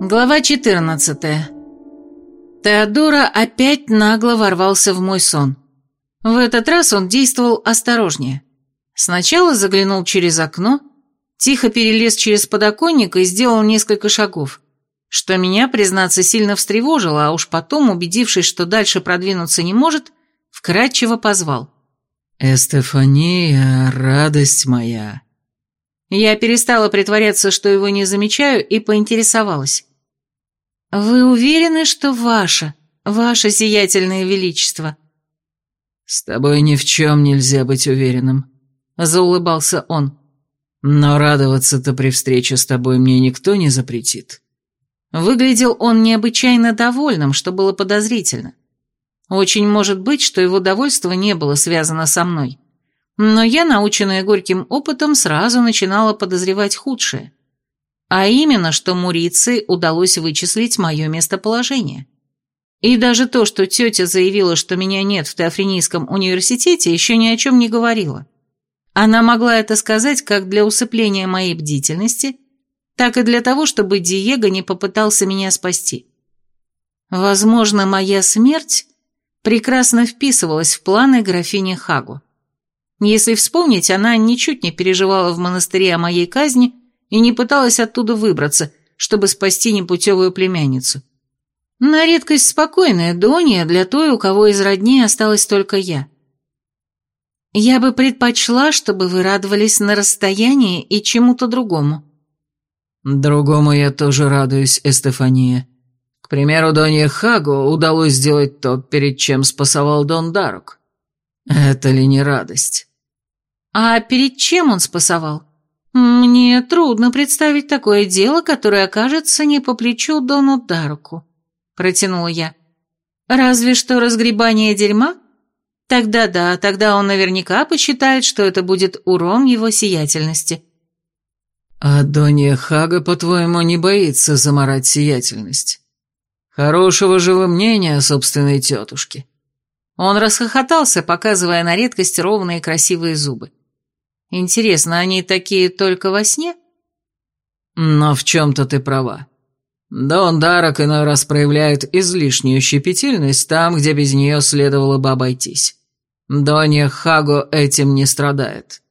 Глава 14. Теодора опять нагло ворвался в мой сон. В этот раз он действовал осторожнее. Сначала заглянул через окно, тихо перелез через подоконник и сделал несколько шагов, что меня, признаться, сильно встревожило, а уж потом, убедившись, что дальше продвинуться не может, вкратчиво позвал. «Эстефания, радость моя!» Я перестала притворяться, что его не замечаю, и поинтересовалась. «Вы уверены, что ваше, ваше сиятельное величество?» «С тобой ни в чем нельзя быть уверенным», — заулыбался он. «Но радоваться-то при встрече с тобой мне никто не запретит». Выглядел он необычайно довольным, что было подозрительно. Очень может быть, что его довольство не было связано со мной. Но я, наученная горьким опытом, сразу начинала подозревать худшее. А именно, что Муриции удалось вычислить мое местоположение. И даже то, что тетя заявила, что меня нет в Теофренийском университете, еще ни о чем не говорила. Она могла это сказать как для усыпления моей бдительности, так и для того, чтобы Диего не попытался меня спасти. Возможно, моя смерть прекрасно вписывалась в планы графини Хагу. Если вспомнить, она ничуть не переживала в монастыре о моей казни и не пыталась оттуда выбраться, чтобы спасти непутевую племянницу. На редкость спокойная Донья для той, у кого из родней осталась только я. Я бы предпочла, чтобы вы радовались на расстоянии и чему-то другому. Другому я тоже радуюсь, Эстефания. К примеру, Донье Хагу удалось сделать то, перед чем спасовал Дон Дарок. Это ли не радость? А перед чем он спасовал? Мне трудно представить такое дело, которое окажется не по плечу Дону Дарку, протянула я. Разве что разгребание дерьма? Тогда да, тогда он наверняка посчитает, что это будет урон его сиятельности. А Донья Хага, по-твоему, не боится заморать сиятельность? Хорошего же вы мнения о собственной тетушке. Он расхохотался, показывая на редкость ровные красивые зубы. Интересно, они такие только во сне? Но в чем-то ты права. Дон Дарок иной раз проявляет излишнюю щепетильность там, где без нее следовало бы обойтись. Донья Хаго этим не страдает.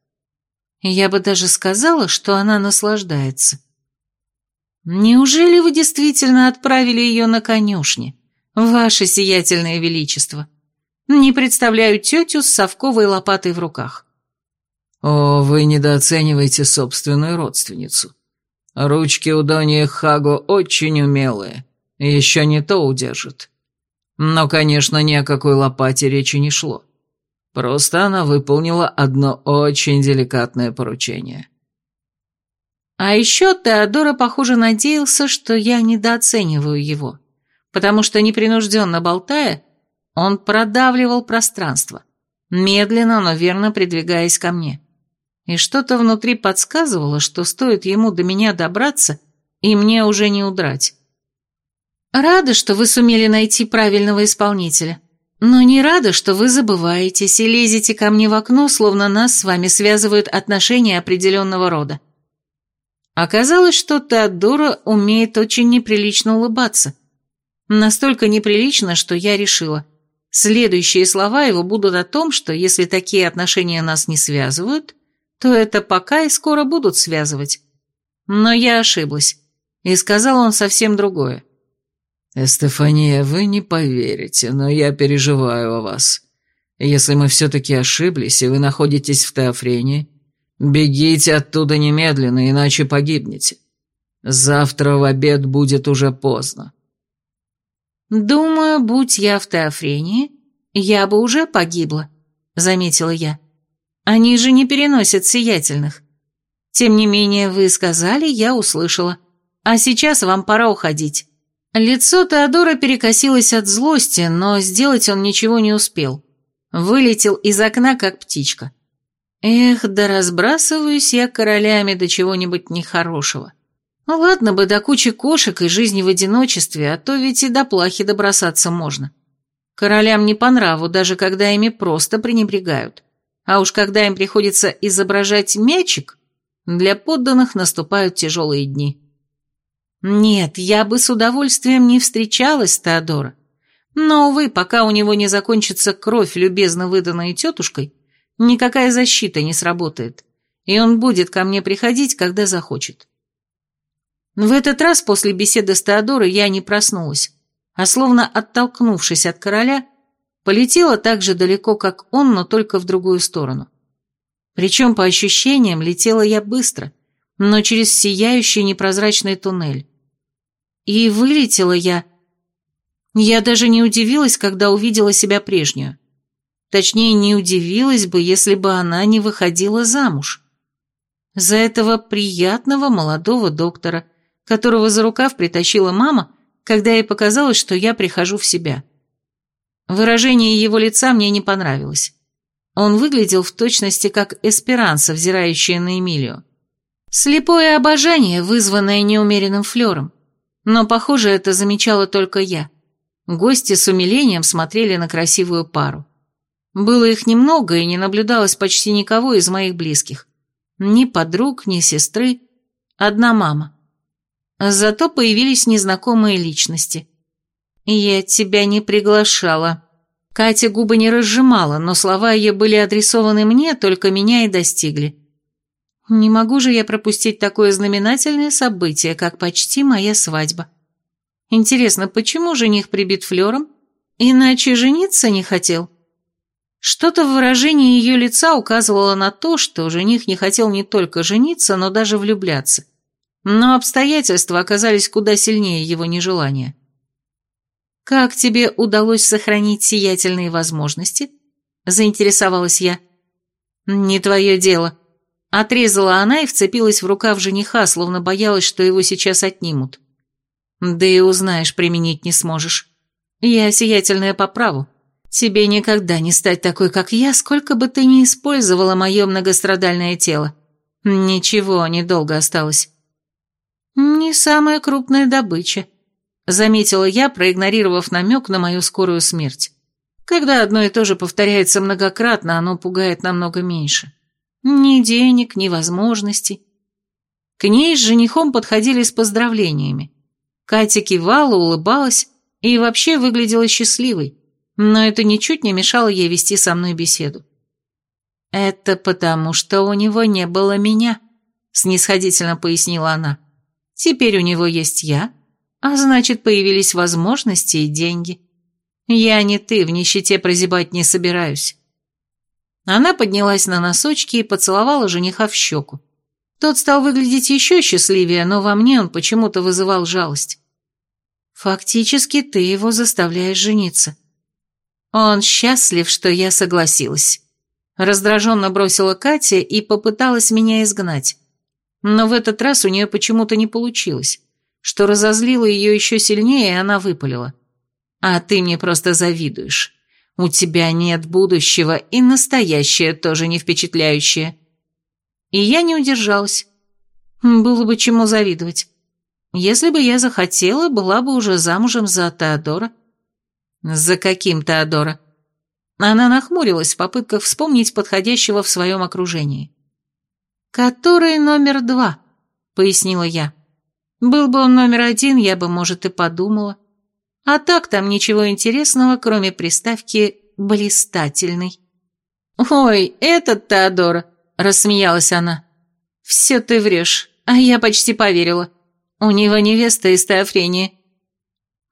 Я бы даже сказала, что она наслаждается. Неужели вы действительно отправили ее на конюшни, ваше сиятельное величество? Не представляю тетю с совковой лопатой в руках. «О, вы недооцениваете собственную родственницу. Ручки у Дони Хаго очень умелые, еще не то удержит. Но, конечно, ни о какой лопате речи не шло. Просто она выполнила одно очень деликатное поручение». А еще Теодора, похоже, надеялся, что я недооцениваю его, потому что, непринужденно болтая, он продавливал пространство, медленно, но верно придвигаясь ко мне и что-то внутри подсказывало, что стоит ему до меня добраться, и мне уже не удрать. Рада, что вы сумели найти правильного исполнителя, но не рада, что вы забываетесь и лезете ко мне в окно, словно нас с вами связывают отношения определенного рода. Оказалось, что Теодора умеет очень неприлично улыбаться. Настолько неприлично, что я решила. Следующие слова его будут о том, что если такие отношения нас не связывают, то это пока и скоро будут связывать. Но я ошиблась, и сказал он совсем другое. «Эстефания, вы не поверите, но я переживаю о вас. Если мы все-таки ошиблись, и вы находитесь в Теофрении, бегите оттуда немедленно, иначе погибнете. Завтра в обед будет уже поздно». «Думаю, будь я в Теофрении, я бы уже погибла», — заметила я. Они же не переносят сиятельных. Тем не менее, вы сказали, я услышала. А сейчас вам пора уходить». Лицо Теодора перекосилось от злости, но сделать он ничего не успел. Вылетел из окна, как птичка. Эх, да разбрасываюсь я королями до чего-нибудь нехорошего. Ну ладно бы до кучи кошек и жизни в одиночестве, а то ведь и до плахи добросаться можно. Королям не по нраву, даже когда ими просто пренебрегают. А уж когда им приходится изображать мячик, для подданных наступают тяжелые дни. Нет, я бы с удовольствием не встречалась с Теодора. Но, увы, пока у него не закончится кровь, любезно выданной тетушкой, никакая защита не сработает, и он будет ко мне приходить, когда захочет. В этот раз после беседы с Теодорой я не проснулась, а словно оттолкнувшись от короля, полетела так же далеко, как он, но только в другую сторону. Причем, по ощущениям, летела я быстро, но через сияющий непрозрачный туннель. И вылетела я... Я даже не удивилась, когда увидела себя прежнюю. Точнее, не удивилась бы, если бы она не выходила замуж. За этого приятного молодого доктора, которого за рукав притащила мама, когда ей показалось, что я прихожу в себя. Выражение его лица мне не понравилось. Он выглядел в точности как эсперанца, взирающая на Эмилию. Слепое обожание, вызванное неумеренным флером. Но, похоже, это замечала только я. Гости с умилением смотрели на красивую пару. Было их немного, и не наблюдалось почти никого из моих близких. Ни подруг, ни сестры. Одна мама. Зато появились незнакомые личности. «Я тебя не приглашала». Катя губы не разжимала, но слова ее были адресованы мне, только меня и достигли. Не могу же я пропустить такое знаменательное событие, как почти моя свадьба. Интересно, почему жених прибит флером? Иначе жениться не хотел? Что-то в выражении ее лица указывало на то, что жених не хотел не только жениться, но даже влюбляться. Но обстоятельства оказались куда сильнее его нежелания. «Как тебе удалось сохранить сиятельные возможности?» – заинтересовалась я. «Не твое дело», – отрезала она и вцепилась в рукав жениха, словно боялась, что его сейчас отнимут. «Да и узнаешь, применить не сможешь. Я сиятельная по праву. Тебе никогда не стать такой, как я, сколько бы ты ни использовала мое многострадальное тело. Ничего, недолго осталось». «Не самая крупная добыча», заметила я, проигнорировав намек на мою скорую смерть. Когда одно и то же повторяется многократно, оно пугает намного меньше. Ни денег, ни возможностей. К ней с женихом подходили с поздравлениями. Катя кивала, улыбалась и вообще выглядела счастливой, но это ничуть не мешало ей вести со мной беседу. «Это потому, что у него не было меня», — снисходительно пояснила она. «Теперь у него есть я, а значит, появились возможности и деньги. Я не ты, в нищете прозябать не собираюсь. Она поднялась на носочки и поцеловала жениха в щеку. Тот стал выглядеть еще счастливее, но во мне он почему-то вызывал жалость. Фактически ты его заставляешь жениться. Он счастлив, что я согласилась. Раздраженно бросила Катя и попыталась меня изгнать. Но в этот раз у нее почему-то не получилось что разозлило ее еще сильнее, и она выпалила. «А ты мне просто завидуешь. У тебя нет будущего, и настоящее тоже не впечатляющее». И я не удержалась. Было бы чему завидовать. Если бы я захотела, была бы уже замужем за Теодора. За каким Теодора? Она нахмурилась в попытках вспомнить подходящего в своем окружении. «Который номер два», — пояснила я. Был бы он номер один, я бы, может, и подумала. А так там ничего интересного, кроме приставки «блистательный». «Ой, этот Теодора!» – рассмеялась она. «Все ты врешь, а я почти поверила. У него невеста из Теофрении».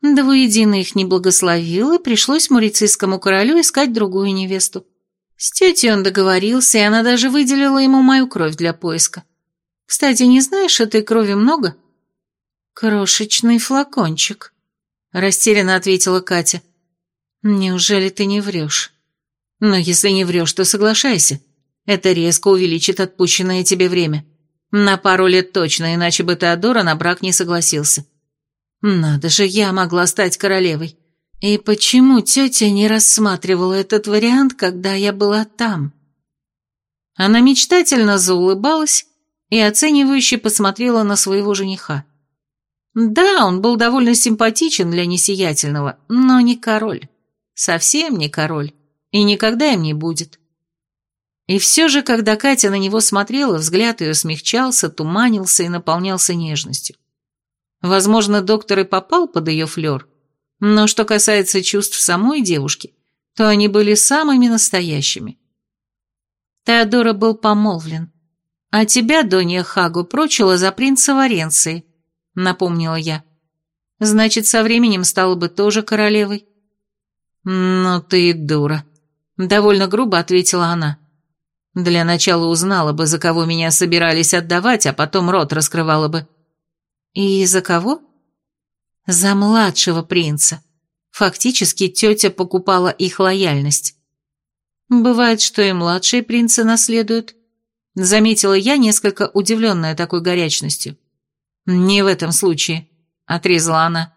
Двуедино их не благословил, и пришлось мурицийскому королю искать другую невесту. С тетей он договорился, и она даже выделила ему мою кровь для поиска. Кстати, не знаешь, этой крови много?» «Крошечный флакончик», — растерянно ответила Катя. «Неужели ты не врешь? Но если не врешь, то соглашайся. Это резко увеличит отпущенное тебе время. На пару лет точно, иначе бы Теодора на брак не согласился. Надо же, я могла стать королевой. И почему тетя не рассматривала этот вариант, когда я была там?» Она мечтательно заулыбалась и оценивающе посмотрела на своего жениха. Да, он был довольно симпатичен для несиятельного, но не король. Совсем не король. И никогда им не будет. И все же, когда Катя на него смотрела, взгляд ее смягчался, туманился и наполнялся нежностью. Возможно, доктор и попал под ее флер, но что касается чувств самой девушки, то они были самыми настоящими. Теодора был помолвлен. А тебя, Донья Хагу, прочила за принца Варенции, напомнила я. Значит, со временем стала бы тоже королевой. Ну ты дура, довольно грубо ответила она. Для начала узнала бы, за кого меня собирались отдавать, а потом рот раскрывала бы. И за кого? За младшего принца. Фактически тетя покупала их лояльность. Бывает, что и младшие принцы наследуют. Заметила я, несколько удивленная такой горячностью. «Не в этом случае», — отрезала она.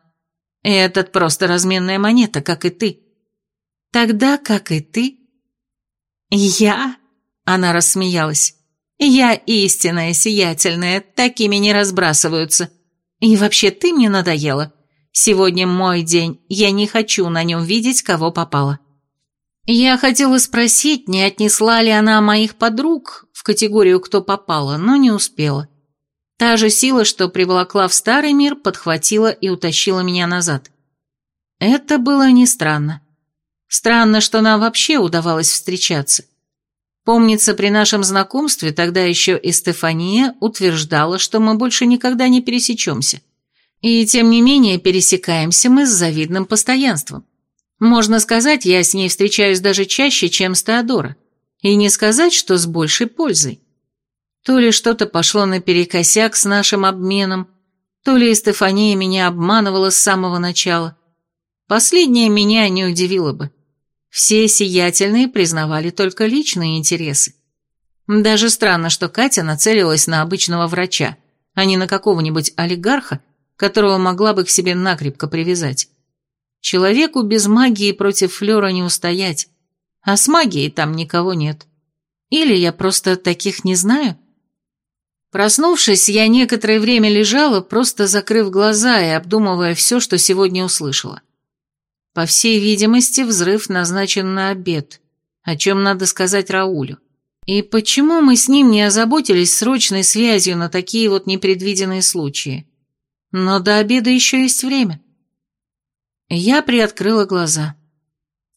«Этот просто разменная монета, как и ты». «Тогда, как и ты?» «Я?» — она рассмеялась. «Я истинная, сиятельная, такими не разбрасываются. И вообще ты мне надоела. Сегодня мой день, я не хочу на нем видеть, кого попало». Я хотела спросить, не отнесла ли она моих подруг в категорию «кто попало», но не успела. Та же сила, что приволокла в старый мир, подхватила и утащила меня назад. Это было не странно. Странно, что нам вообще удавалось встречаться. Помнится, при нашем знакомстве тогда еще и Стефания утверждала, что мы больше никогда не пересечемся. И тем не менее пересекаемся мы с завидным постоянством. Можно сказать, я с ней встречаюсь даже чаще, чем с Теодора. И не сказать, что с большей пользой. То ли что-то пошло наперекосяк с нашим обменом, то ли Стефания меня обманывала с самого начала. Последнее меня не удивило бы. Все сиятельные признавали только личные интересы. Даже странно, что Катя нацелилась на обычного врача, а не на какого-нибудь олигарха, которого могла бы к себе накрепко привязать. Человеку без магии против Флера не устоять, а с магией там никого нет. Или я просто таких не знаю? Проснувшись, я некоторое время лежала, просто закрыв глаза и обдумывая все, что сегодня услышала. По всей видимости, взрыв назначен на обед, о чем надо сказать Раулю. И почему мы с ним не озаботились срочной связью на такие вот непредвиденные случаи? Но до обеда еще есть время. Я приоткрыла глаза.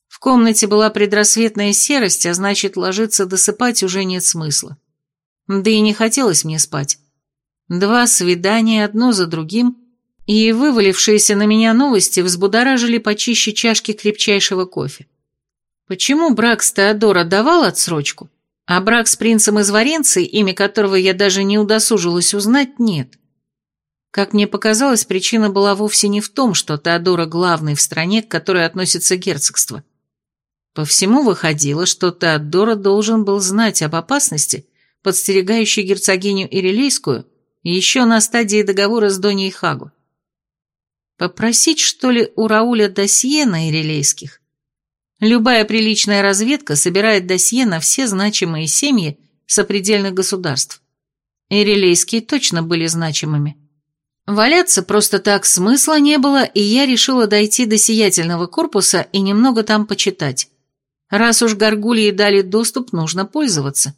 В комнате была предрассветная серость, а значит, ложиться досыпать уже нет смысла. Да и не хотелось мне спать. Два свидания, одно за другим, и вывалившиеся на меня новости взбудоражили почище чашки крепчайшего кофе. Почему брак с Теодора давал отсрочку, а брак с принцем из Варенции, имя которого я даже не удосужилась узнать, нет? Как мне показалось, причина была вовсе не в том, что Теодора главный в стране, к которой относится герцогство. По всему выходило, что Теодора должен был знать об опасности, подстерегающей герцогиню Ирилейскую, еще на стадии договора с Доней Хагу. Попросить, что ли, у Рауля досье на Ирилейских? Любая приличная разведка собирает досье на все значимые семьи сопредельных государств. Ирилейские точно были значимыми. Валяться просто так смысла не было, и я решила дойти до сиятельного корпуса и немного там почитать. Раз уж горгульи дали доступ, нужно пользоваться.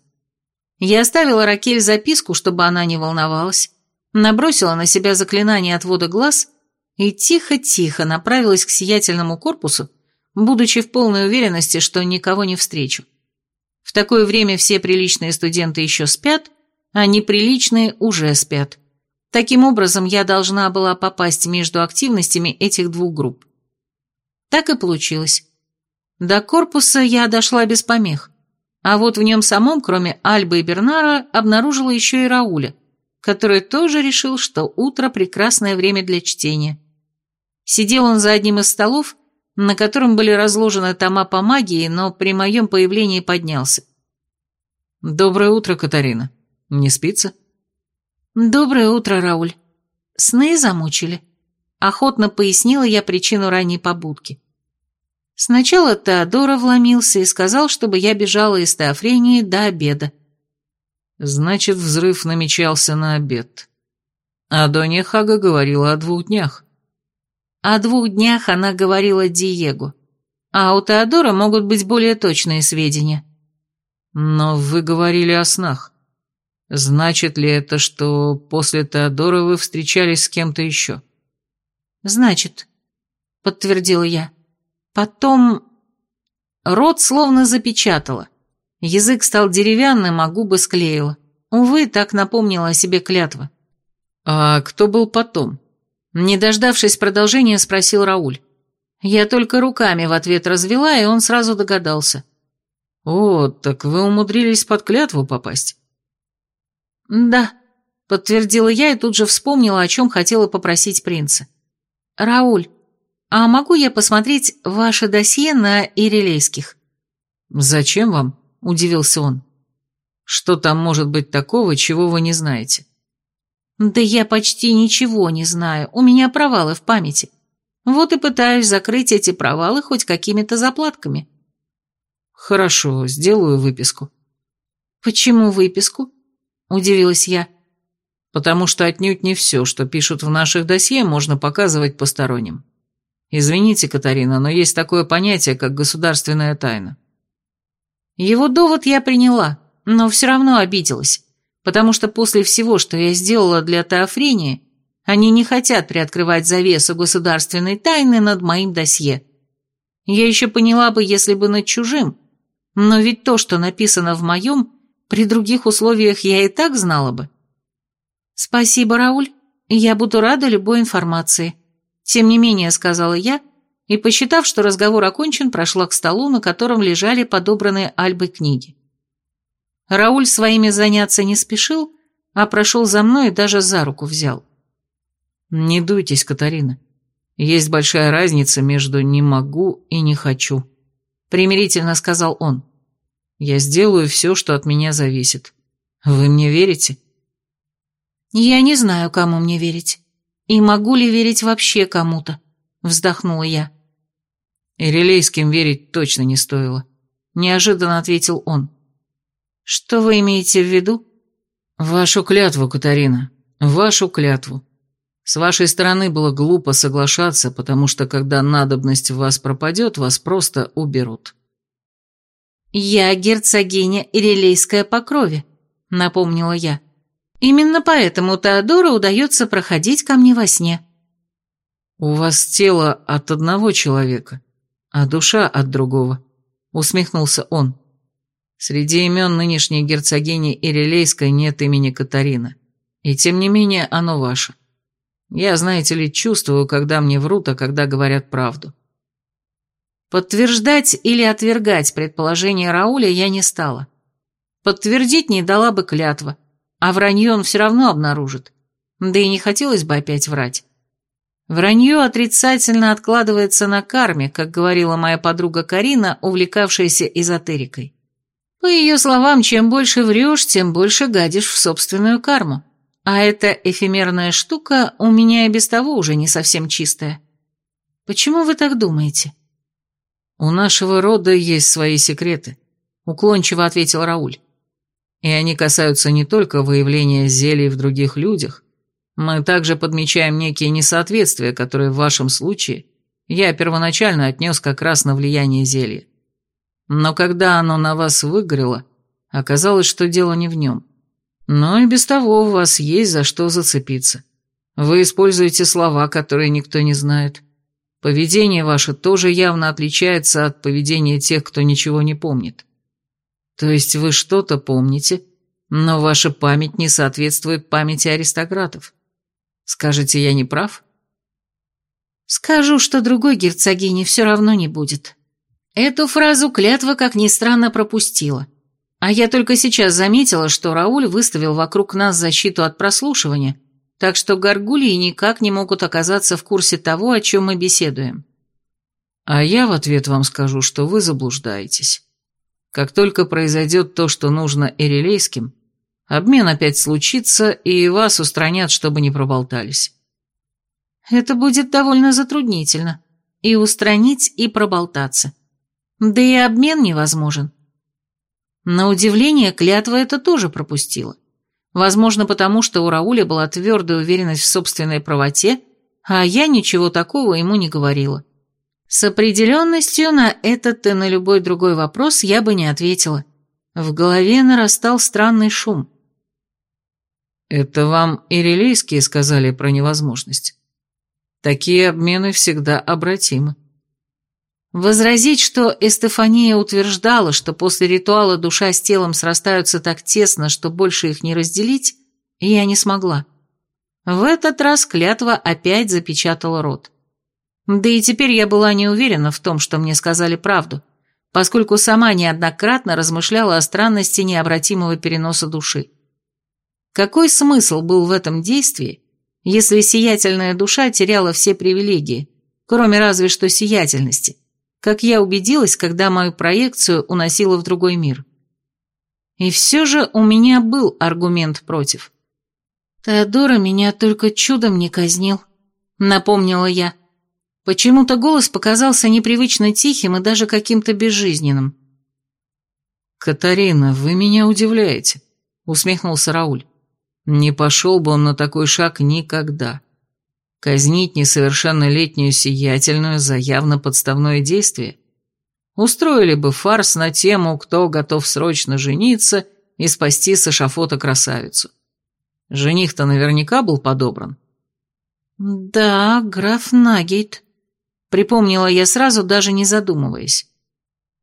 Я оставила Ракель записку, чтобы она не волновалась, набросила на себя заклинание отвода глаз и тихо-тихо направилась к сиятельному корпусу, будучи в полной уверенности, что никого не встречу. В такое время все приличные студенты еще спят, а неприличные уже спят. Таким образом, я должна была попасть между активностями этих двух групп. Так и получилось. До корпуса я дошла без помех, а вот в нем самом, кроме Альбы и Бернара, обнаружила еще и Рауля, который тоже решил, что утро – прекрасное время для чтения. Сидел он за одним из столов, на котором были разложены тома по магии, но при моем появлении поднялся. «Доброе утро, Катарина. Не спится?» «Доброе утро, Рауль. Сны замучили?» Охотно пояснила я причину ранней побудки. Сначала Теодора вломился и сказал, чтобы я бежала из Теофрении до обеда. Значит, взрыв намечался на обед. А Донья Хага говорила о двух днях. О двух днях она говорила Диего. А у Теодора могут быть более точные сведения. Но вы говорили о снах. Значит ли это, что после Теодора вы встречались с кем-то еще? Значит, подтвердила я. Потом... Рот словно запечатала. Язык стал деревянным, а губы склеила. Увы, так напомнила о себе клятва. «А кто был потом?» Не дождавшись продолжения, спросил Рауль. Я только руками в ответ развела, и он сразу догадался. «О, так вы умудрились под клятву попасть?» «Да», — подтвердила я и тут же вспомнила, о чем хотела попросить принца. «Рауль, а могу я посмотреть ваше досье на Ирилейских?» «Зачем вам?» — удивился он. «Что там может быть такого, чего вы не знаете?» «Да я почти ничего не знаю, у меня провалы в памяти. Вот и пытаюсь закрыть эти провалы хоть какими-то заплатками». «Хорошо, сделаю выписку». «Почему выписку?» – удивилась я. «Потому что отнюдь не все, что пишут в наших досье, можно показывать посторонним. Извините, Катарина, но есть такое понятие, как государственная тайна». Его довод я приняла, но все равно обиделась, потому что после всего, что я сделала для Теофрении, они не хотят приоткрывать завесу государственной тайны над моим досье. Я еще поняла бы, если бы над чужим, но ведь то, что написано в моем, при других условиях я и так знала бы. Спасибо, Рауль, я буду рада любой информации. Тем не менее, сказала я, и, посчитав, что разговор окончен, прошла к столу, на котором лежали подобранные Альбой книги. Рауль своими заняться не спешил, а прошел за мной и даже за руку взял. «Не дуйтесь, Катарина. Есть большая разница между «не могу» и «не хочу», — примирительно сказал он. «Я сделаю все, что от меня зависит. Вы мне верите?» «Я не знаю, кому мне верить. И могу ли верить вообще кому-то?» — вздохнула я. «Ирелейским верить точно не стоило», — неожиданно ответил он. «Что вы имеете в виду?» «Вашу клятву, Катарина, вашу клятву. С вашей стороны было глупо соглашаться, потому что когда надобность в вас пропадет, вас просто уберут». «Я герцогиня Ирелейская по крови», — напомнила я. «Именно поэтому Теодора удается проходить ко мне во сне». «У вас тело от одного человека, а душа от другого», — усмехнулся он. «Среди имен нынешней герцогини Ирелейской нет имени Катарина, и тем не менее оно ваше. Я, знаете ли, чувствую, когда мне врут, а когда говорят правду. Подтверждать или отвергать предположение Рауля я не стала. Подтвердить не дала бы клятва, а вранье он все равно обнаружит. Да и не хотелось бы опять врать. Вранье отрицательно откладывается на карме, как говорила моя подруга Карина, увлекавшаяся эзотерикой. По ее словам, чем больше врешь, тем больше гадишь в собственную карму. А эта эфемерная штука у меня и без того уже не совсем чистая. Почему вы так думаете? У нашего рода есть свои секреты, уклончиво ответил Рауль. И они касаются не только выявления зелий в других людях. Мы также подмечаем некие несоответствия, которые в вашем случае я первоначально отнес как раз на влияние зелья. Но когда оно на вас выгорело, оказалось, что дело не в нем. Но и без того у вас есть за что зацепиться. Вы используете слова, которые никто не знает. Поведение ваше тоже явно отличается от поведения тех, кто ничего не помнит. То есть вы что-то помните, но ваша память не соответствует памяти аристократов. Скажете, я не прав? Скажу, что другой герцогини все равно не будет. Эту фразу клятва, как ни странно, пропустила. А я только сейчас заметила, что Рауль выставил вокруг нас защиту от прослушивания, так что горгульи никак не могут оказаться в курсе того, о чем мы беседуем. А я в ответ вам скажу, что вы заблуждаетесь. Как только произойдет то, что нужно эрелейским, обмен опять случится, и вас устранят, чтобы не проболтались. Это будет довольно затруднительно. И устранить, и проболтаться. Да и обмен невозможен. На удивление, клятва это тоже пропустила. Возможно, потому что у Рауля была твердая уверенность в собственной правоте, а я ничего такого ему не говорила. С определенностью на этот и на любой другой вопрос я бы не ответила. В голове нарастал странный шум. Это вам ирилейские сказали про невозможность. Такие обмены всегда обратимы. Возразить, что Эстефания утверждала, что после ритуала душа с телом срастаются так тесно, что больше их не разделить, я не смогла. В этот раз клятва опять запечатала рот. Да и теперь я была не уверена в том, что мне сказали правду, поскольку сама неоднократно размышляла о странности необратимого переноса души. Какой смысл был в этом действии, если сиятельная душа теряла все привилегии, кроме разве что сиятельности, как я убедилась, когда мою проекцию уносила в другой мир? И все же у меня был аргумент против. «Теодора меня только чудом не казнил», — напомнила я. Почему-то голос показался непривычно тихим и даже каким-то безжизненным. «Катарина, вы меня удивляете», — усмехнулся Рауль. «Не пошел бы он на такой шаг никогда. Казнить несовершеннолетнюю сиятельную за явно подставное действие? Устроили бы фарс на тему, кто готов срочно жениться и спасти с эшафота красавицу. Жених-то наверняка был подобран». «Да, граф Нагейт», Припомнила я сразу, даже не задумываясь.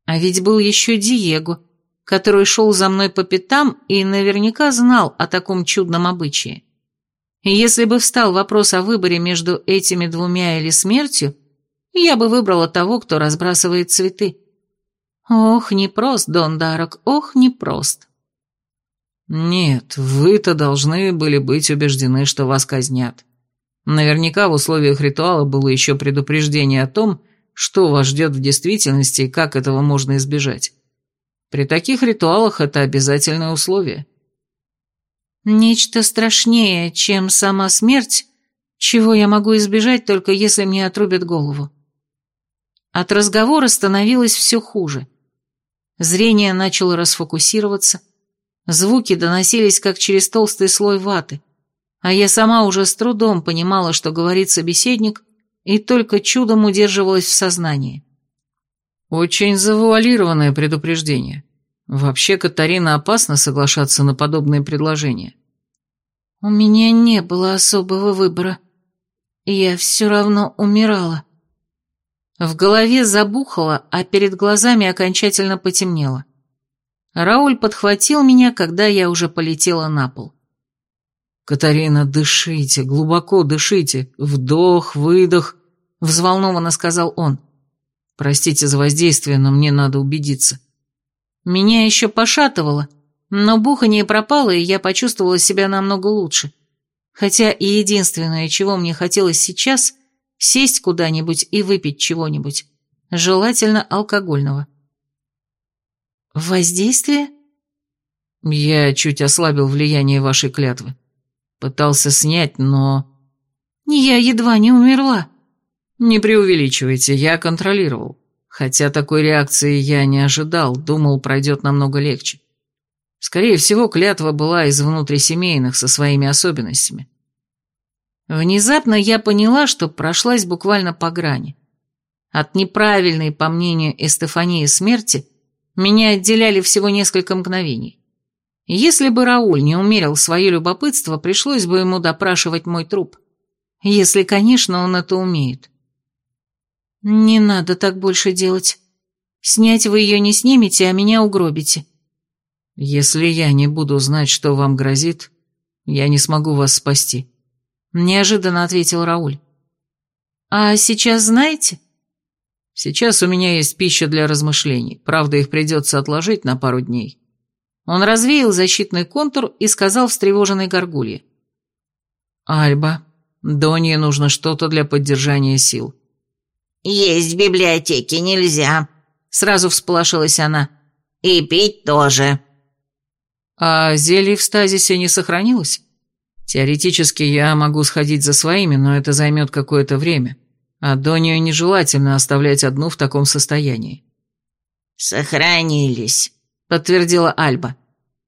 А ведь был еще Диего, который шел за мной по пятам и наверняка знал о таком чудном обычае. Если бы встал вопрос о выборе между этими двумя или смертью, я бы выбрала того, кто разбрасывает цветы. Ох, непрост, Дон Дарок, ох, непрост. Нет, вы-то должны были быть убеждены, что вас казнят. Наверняка в условиях ритуала было еще предупреждение о том, что вас ждет в действительности и как этого можно избежать. При таких ритуалах это обязательное условие. Нечто страшнее, чем сама смерть, чего я могу избежать, только если мне отрубят голову. От разговора становилось все хуже. Зрение начало расфокусироваться, звуки доносились как через толстый слой ваты – а я сама уже с трудом понимала, что говорит собеседник, и только чудом удерживалась в сознании. Очень завуалированное предупреждение. Вообще, Катарина опасно соглашаться на подобные предложения. У меня не было особого выбора. Я все равно умирала. В голове забухало, а перед глазами окончательно потемнело. Рауль подхватил меня, когда я уже полетела на пол. «Катарина, дышите, глубоко дышите, вдох, выдох», — взволнованно сказал он. «Простите за воздействие, но мне надо убедиться». Меня еще пошатывало, но бухание пропало, и я почувствовала себя намного лучше. Хотя и единственное, чего мне хотелось сейчас, сесть куда-нибудь и выпить чего-нибудь, желательно алкогольного. «Воздействие?» «Я чуть ослабил влияние вашей клятвы. Пытался снять, но... Я едва не умерла. Не преувеличивайте, я контролировал. Хотя такой реакции я не ожидал, думал, пройдет намного легче. Скорее всего, клятва была из внутрисемейных со своими особенностями. Внезапно я поняла, что прошлась буквально по грани. От неправильной, по мнению Эстефании, смерти меня отделяли всего несколько мгновений. Если бы Рауль не умерил свое любопытство, пришлось бы ему допрашивать мой труп. Если, конечно, он это умеет. Не надо так больше делать. Снять вы ее не снимете, а меня угробите. Если я не буду знать, что вам грозит, я не смогу вас спасти. Неожиданно ответил Рауль. А сейчас знаете? Сейчас у меня есть пища для размышлений. Правда, их придется отложить на пару дней. Он развеял защитный контур и сказал встревоженной горгулье. «Альба, Донье нужно что-то для поддержания сил». «Есть в библиотеке нельзя», — сразу всполошилась она. «И пить тоже». «А зелье в стазисе не сохранилось? Теоретически я могу сходить за своими, но это займет какое-то время, а Донью нежелательно оставлять одну в таком состоянии». «Сохранились», подтвердила Альба.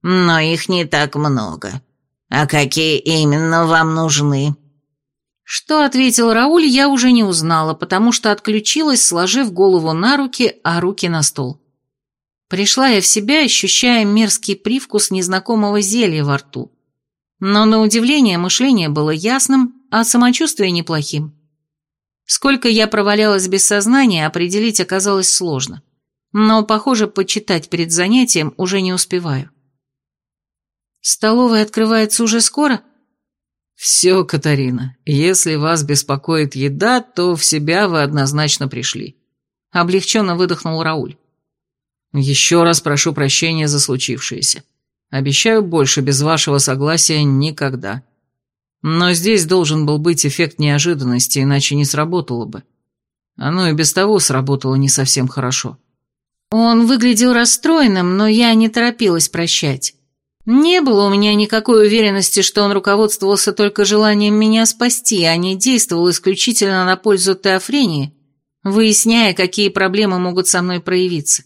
«Но их не так много. А какие именно вам нужны?» Что ответил Рауль, я уже не узнала, потому что отключилась, сложив голову на руки, а руки на стол. Пришла я в себя, ощущая мерзкий привкус незнакомого зелья во рту. Но на удивление мышление было ясным, а самочувствие неплохим. Сколько я провалялась без сознания, определить оказалось сложно. Но, похоже, почитать перед занятием уже не успеваю. Столовая открывается уже скоро? Все, Катарина, если вас беспокоит еда, то в себя вы однозначно пришли. Облегченно выдохнул Рауль. Еще раз прошу прощения за случившееся. Обещаю больше без вашего согласия никогда. Но здесь должен был быть эффект неожиданности, иначе не сработало бы. Оно и без того сработало не совсем хорошо. Он выглядел расстроенным, но я не торопилась прощать. Не было у меня никакой уверенности, что он руководствовался только желанием меня спасти, а не действовал исключительно на пользу Теофрении, выясняя, какие проблемы могут со мной проявиться.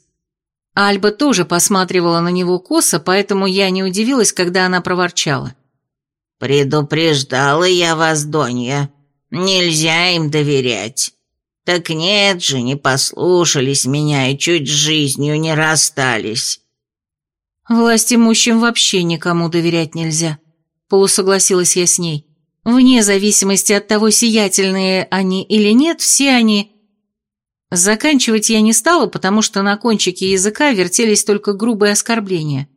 Альба тоже посматривала на него косо, поэтому я не удивилась, когда она проворчала. «Предупреждала я вас, Донья. Нельзя им доверять. Так нет же, не послушались меня и чуть с жизнью не расстались». «Власть имущим вообще никому доверять нельзя», — полусогласилась я с ней. «Вне зависимости от того, сиятельные они или нет, все они...» Заканчивать я не стала, потому что на кончике языка вертелись только грубые оскорбления.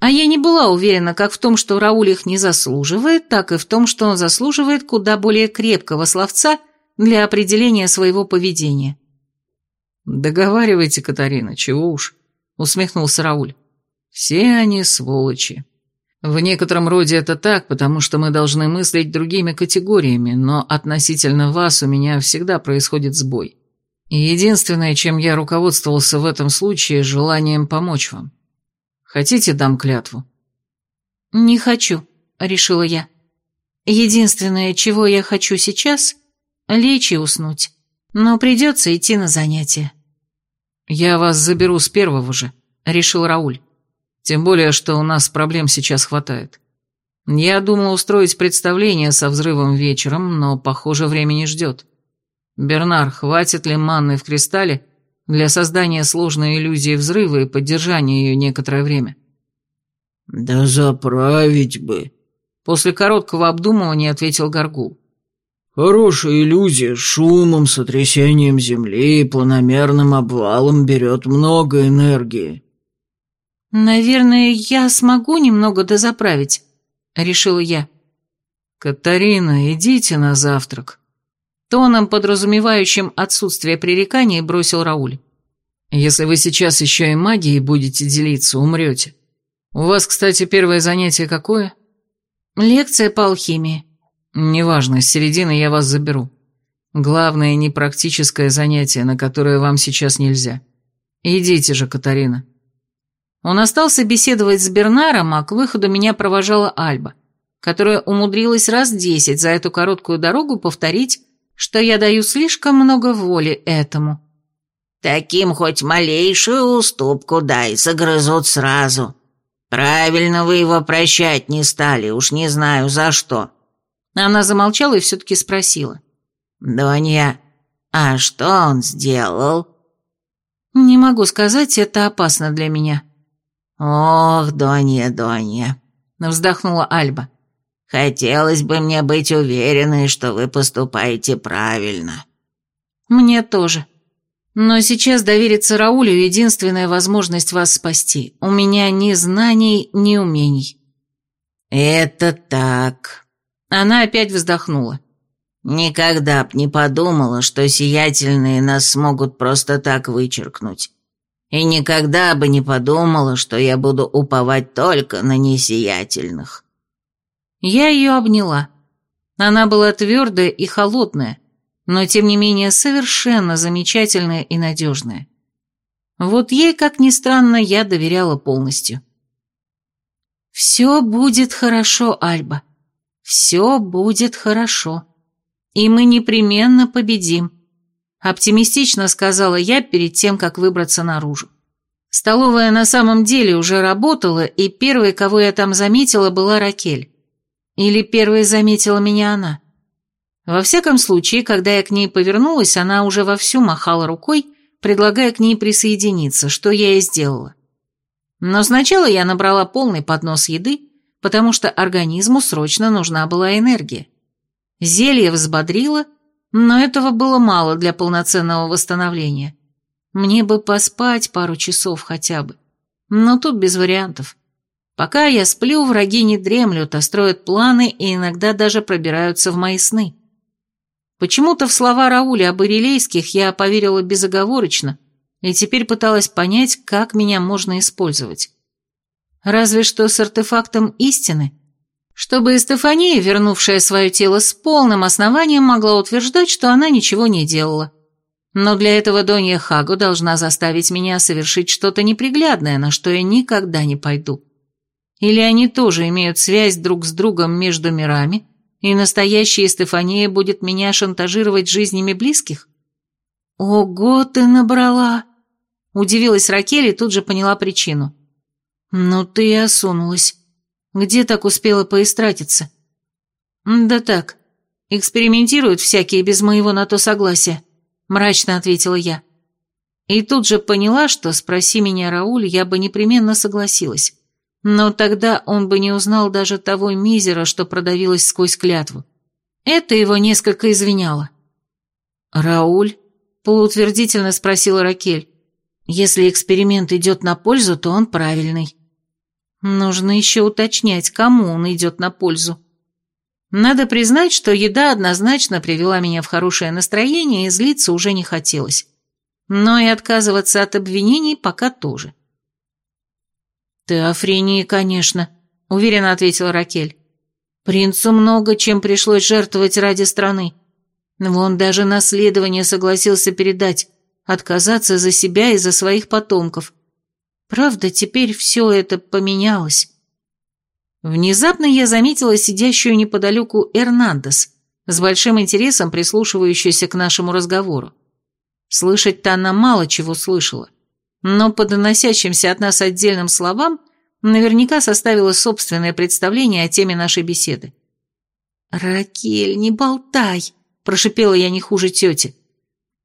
А я не была уверена как в том, что Рауль их не заслуживает, так и в том, что он заслуживает куда более крепкого словца для определения своего поведения. «Договаривайте, Катарина, чего уж», — усмехнулся Рауль. Все они сволочи. В некотором роде это так, потому что мы должны мыслить другими категориями, но относительно вас у меня всегда происходит сбой. И единственное, чем я руководствовался в этом случае, желанием помочь вам. Хотите, дам клятву? Не хочу, решила я. Единственное, чего я хочу сейчас, лечь и уснуть. Но придется идти на занятия. Я вас заберу с первого же, решил Рауль. Тем более, что у нас проблем сейчас хватает. Я думал устроить представление со взрывом вечером, но, похоже, времени ждет. Бернар, хватит ли манны в кристалле для создания сложной иллюзии взрыва и поддержания ее некоторое время? «Да заправить бы», — после короткого обдумывания ответил Горгул. «Хорошая иллюзия шумом, сотрясением земли и планомерным обвалом берет много энергии. «Наверное, я смогу немного дозаправить», — решила я. «Катарина, идите на завтрак», — тоном, подразумевающим отсутствие пререканий, бросил Рауль. «Если вы сейчас еще и магией будете делиться, умрете. У вас, кстати, первое занятие какое?» «Лекция по алхимии». «Неважно, с середины я вас заберу. Главное, не практическое занятие, на которое вам сейчас нельзя. Идите же, Катарина». Он остался беседовать с Бернаром, а к выходу меня провожала Альба, которая умудрилась раз десять за эту короткую дорогу повторить, что я даю слишком много воли этому. «Таким хоть малейшую уступку дай, загрызут сразу. Правильно вы его прощать не стали, уж не знаю за что». Она замолчала и все-таки спросила. «Донья, а что он сделал?» «Не могу сказать, это опасно для меня». «Ох, Донья, Донья», — вздохнула Альба. «Хотелось бы мне быть уверенной, что вы поступаете правильно». «Мне тоже. Но сейчас довериться Раулю — единственная возможность вас спасти. У меня ни знаний, ни умений». «Это так». Она опять вздохнула. «Никогда б не подумала, что сиятельные нас смогут просто так вычеркнуть и никогда бы не подумала, что я буду уповать только на несиятельных». Я ее обняла. Она была твердая и холодная, но тем не менее совершенно замечательная и надежная. Вот ей, как ни странно, я доверяла полностью. «Все будет хорошо, Альба. Все будет хорошо. И мы непременно победим. Оптимистично сказала я перед тем, как выбраться наружу. Столовая на самом деле уже работала, и первой, кого я там заметила, была Ракель. Или первой заметила меня она. Во всяком случае, когда я к ней повернулась, она уже вовсю махала рукой, предлагая к ней присоединиться, что я и сделала. Но сначала я набрала полный поднос еды, потому что организму срочно нужна была энергия. Зелье взбодрило, но этого было мало для полноценного восстановления. Мне бы поспать пару часов хотя бы. Но тут без вариантов. Пока я сплю, враги не дремлют, а строят планы и иногда даже пробираются в мои сны. Почему-то в слова Рауля об ирилейских я поверила безоговорочно и теперь пыталась понять, как меня можно использовать. Разве что с артефактом истины, чтобы Стефания, вернувшая свое тело с полным основанием, могла утверждать, что она ничего не делала. Но для этого Донья Хагу должна заставить меня совершить что-то неприглядное, на что я никогда не пойду. Или они тоже имеют связь друг с другом между мирами, и настоящая Стефания будет меня шантажировать жизнями близких? Ого, ты набрала! Удивилась Ракель и тут же поняла причину. Ну ты и осунулась. Где так успела поистратиться? Да так, экспериментируют всякие без моего на то согласия мрачно ответила я. И тут же поняла, что спроси меня Рауль, я бы непременно согласилась. Но тогда он бы не узнал даже того мизера, что продавилось сквозь клятву. Это его несколько извиняло. «Рауль?» – полуутвердительно спросила Ракель. «Если эксперимент идет на пользу, то он правильный». Нужно еще уточнять, кому он идет на пользу. Надо признать, что еда однозначно привела меня в хорошее настроение, и злиться уже не хотелось. Но и отказываться от обвинений пока тоже. «Ты о Френии, конечно», — уверенно ответила Ракель. «Принцу много чем пришлось жертвовать ради страны. Вон даже наследование согласился передать, отказаться за себя и за своих потомков. Правда, теперь все это поменялось». Внезапно я заметила сидящую неподалеку Эрнандес, с большим интересом прислушивающуюся к нашему разговору. Слышать-то она мало чего слышала, но по доносящимся от нас отдельным словам наверняка составила собственное представление о теме нашей беседы. «Ракель, не болтай!» – прошипела я не хуже тети.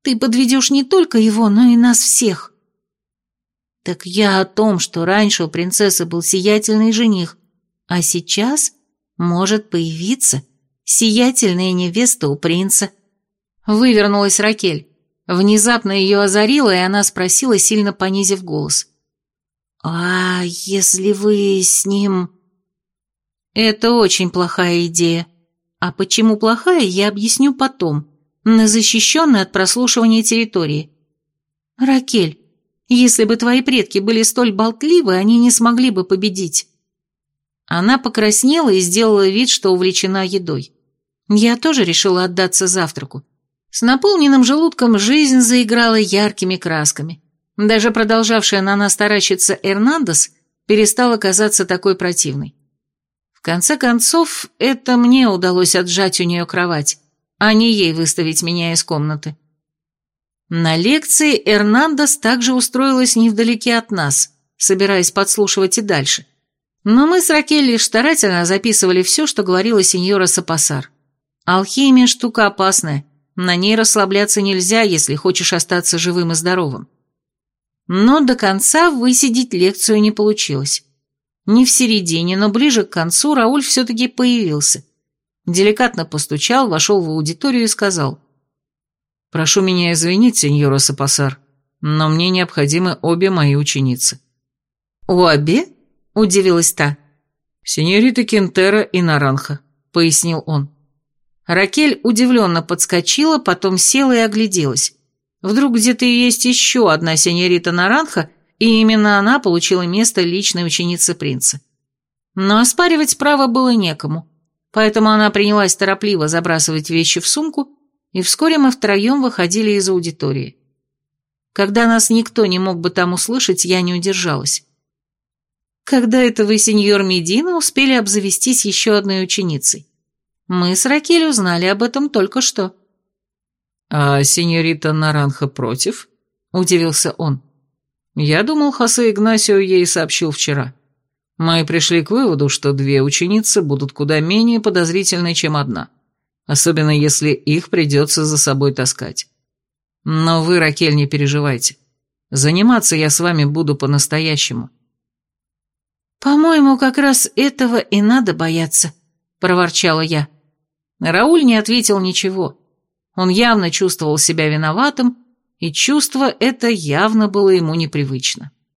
«Ты подведешь не только его, но и нас всех». «Так я о том, что раньше у принцессы был сиятельный жених, а сейчас может появиться сиятельная невеста у принца. Вывернулась Ракель. Внезапно ее озарило, и она спросила, сильно понизив голос. «А если вы с ним...» «Это очень плохая идея. А почему плохая, я объясню потом, на защищенной от прослушивания территории. Ракель, если бы твои предки были столь болтливы, они не смогли бы победить. Она покраснела и сделала вид, что увлечена едой. Я тоже решила отдаться завтраку. С наполненным желудком жизнь заиграла яркими красками. Даже продолжавшая на нас таращиться Эрнандес перестала казаться такой противной. В конце концов, это мне удалось отжать у нее кровать, а не ей выставить меня из комнаты. На лекции Эрнандес также устроилась невдалеке от нас, собираясь подслушивать и дальше. Но мы с Ракель лишь старательно записывали все, что говорила сеньора Сапасар. Алхимия – штука опасная, на ней расслабляться нельзя, если хочешь остаться живым и здоровым. Но до конца высидеть лекцию не получилось. Не в середине, но ближе к концу Рауль все-таки появился. Деликатно постучал, вошел в аудиторию и сказал. «Прошу меня извинить, сеньора Сапасар, но мне необходимы обе мои ученицы». «Обе?» – удивилась та. «Синьорита Кентера и Наранха», – пояснил он. Ракель удивленно подскочила, потом села и огляделась. Вдруг где-то есть еще одна синьорита Наранха, и именно она получила место личной ученицы принца. Но оспаривать право было некому, поэтому она принялась торопливо забрасывать вещи в сумку, и вскоре мы втроем выходили из аудитории. Когда нас никто не мог бы там услышать, я не удержалась. Когда это вы, сеньор Медина, успели обзавестись еще одной ученицей? Мы с Ракель узнали об этом только что». «А сеньорита Наранха против?» – удивился он. «Я думал, Хосе Игнасио ей сообщил вчера. Мы пришли к выводу, что две ученицы будут куда менее подозрительны, чем одна, особенно если их придется за собой таскать. Но вы, Ракель, не переживайте. Заниматься я с вами буду по-настоящему». «По-моему, как раз этого и надо бояться», — проворчала я. Рауль не ответил ничего. Он явно чувствовал себя виноватым, и чувство это явно было ему непривычно.